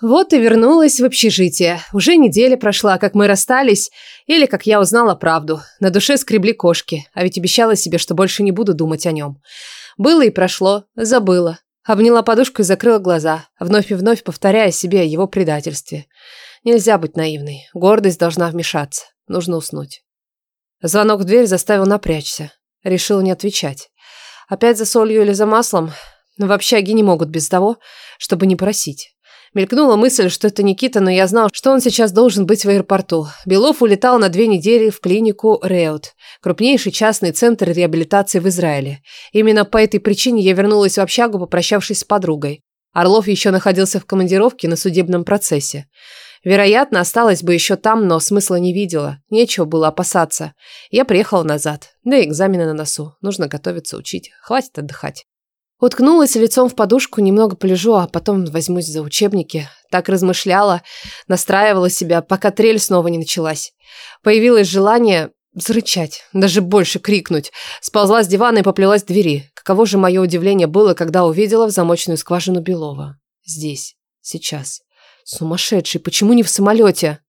Вот и вернулась в общежитие. Уже неделя прошла, как мы расстались, или как я узнала правду. На душе скребли кошки, а ведь обещала себе, что больше не буду думать о нем. Было и прошло, забыла. Обняла подушку и закрыла глаза, вновь и вновь повторяя себе о его предательстве. Нельзя быть наивной. Гордость должна вмешаться. Нужно уснуть. Звонок в дверь заставил напрячься. Решил не отвечать. Опять за солью или за маслом? В общаге не могут без того, чтобы не просить. Мелькнула мысль, что это Никита, но я знал, что он сейчас должен быть в аэропорту. Белов улетал на две недели в клинику Реут, крупнейший частный центр реабилитации в Израиле. Именно по этой причине я вернулась в общагу, попрощавшись с подругой. Орлов еще находился в командировке на судебном процессе. Вероятно, осталась бы еще там, но смысла не видела. Нечего было опасаться. Я приехала назад. Да и экзамены на носу. Нужно готовиться учить. Хватит отдыхать. Уткнулась лицом в подушку, немного полежу, а потом возьмусь за учебники. Так размышляла, настраивала себя, пока трель снова не началась. Появилось желание зарычать, даже больше крикнуть. Сползла с дивана и поплелась к двери. Каково же мое удивление было, когда увидела в замочную скважину Белова. Здесь, сейчас. Сумасшедший, почему не в самолете?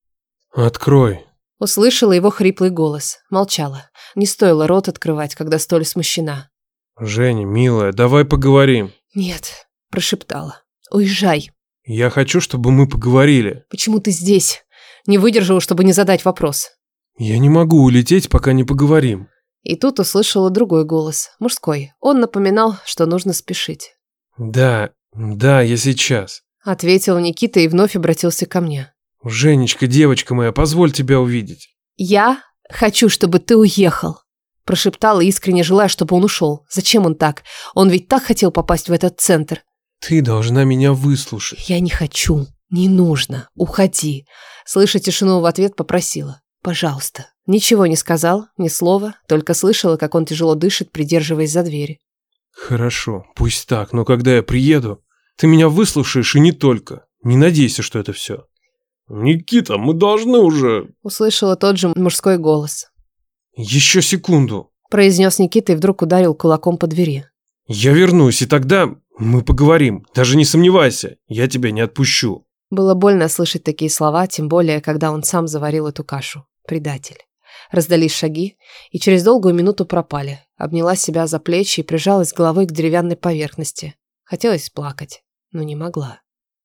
«Открой», Услышала его хриплый голос. Молчала. Не стоило рот открывать, когда столь смущена. «Женя, милая, давай поговорим». «Нет», – прошептала. «Уезжай». «Я хочу, чтобы мы поговорили». «Почему ты здесь?» Не выдержала, чтобы не задать вопрос. «Я не могу улететь, пока не поговорим». И тут услышала другой голос, мужской. Он напоминал, что нужно спешить. «Да, да, я сейчас». Ответил Никита и вновь обратился ко мне. «Женечка, девочка моя, позволь тебя увидеть». «Я хочу, чтобы ты уехал», прошептала, искренне желая, чтобы он ушел. Зачем он так? Он ведь так хотел попасть в этот центр. «Ты должна меня выслушать». «Я не хочу. Не нужно. Уходи». Слыша тишину в ответ, попросила. «Пожалуйста». Ничего не сказал, ни слова, только слышала, как он тяжело дышит, придерживаясь за двери. «Хорошо, пусть так, но когда я приеду, ты меня выслушаешь и не только. Не надейся, что это все». «Никита, мы должны уже...» Услышала тот же мужской голос. «Еще секунду», произнес Никита и вдруг ударил кулаком по двери. «Я вернусь, и тогда мы поговорим. Даже не сомневайся, я тебя не отпущу». Было больно слышать такие слова, тем более, когда он сам заварил эту кашу. Предатель. Раздались шаги, и через долгую минуту пропали. Обняла себя за плечи и прижалась головой к деревянной поверхности. Хотелось плакать, но не могла.